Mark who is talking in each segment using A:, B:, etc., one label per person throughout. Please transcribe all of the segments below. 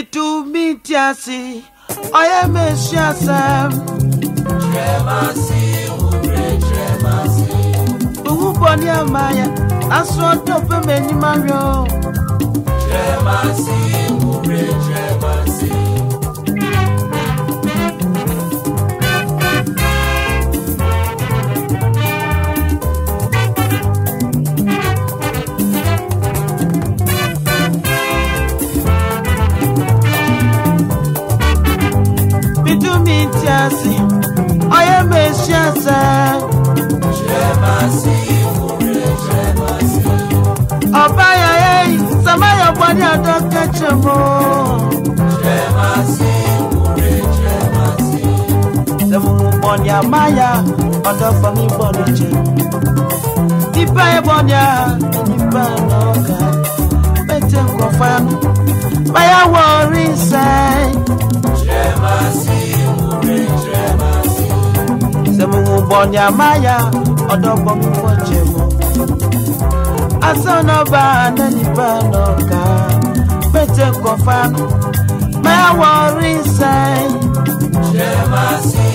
A: itumi ti ase ɔyɛ mesu asɛm. tìrɛmasi wúre tìrɛmasi. owó bọ ní àmàyà aṣọ ọdún ọpẹ mẹni máa yọ. tìrɛmasi. mi ti asi oye me si ase. Jẹ́mà sí ìwúre jẹ́mà Ọba yàyẹ ìsàmáyà bọ́ ní ọdọ́ kẹ́chẹ̀ mọ́. Jẹ́mà sí ìwúre jẹ́mà sí. Sẹ́mu bọ̀ ní àmáyà ọ̀dọ́ fún mi bọ̀ ní jẹ. Nípa ẹ̀bọ̀ ní a, nípa ẹ̀nà ọ̀gá. ọgbọnya maya ọdọgbọmụkpọchemo asọnọba nanibanoka pete kọfanụ maya wọrọ ise. Shemasi.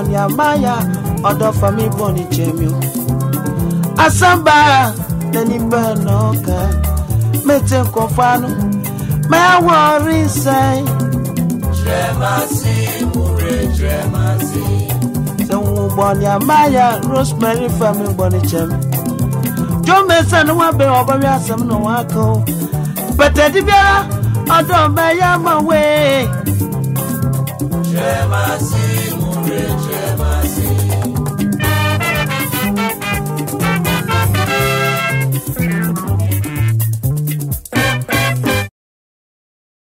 A: Onyamaya ọ̀dọ̀ fami bọ̀ni jẹ̀mí o. Asamba lẹni bẹ́ẹ̀ náà kà mẹ́tẹ̀ kọ́ fanu mẹ́wọ́ rí sẹ́yìn. Jẹ́másì múre jẹ́másì. Sẹ̀wọ̀n bọ̀ni àmáyà Rosemary fami bọ̀ni jẹ̀mí. Jọ́mẹ́sà ni wọ́n bẹ̀rẹ̀ ọ̀bọ̀wé àsẹ̀mú náà wọ́n á kọ́ o. Pẹ̀tẹ́dí bíara ọ̀dọ̀ mẹ́yà má.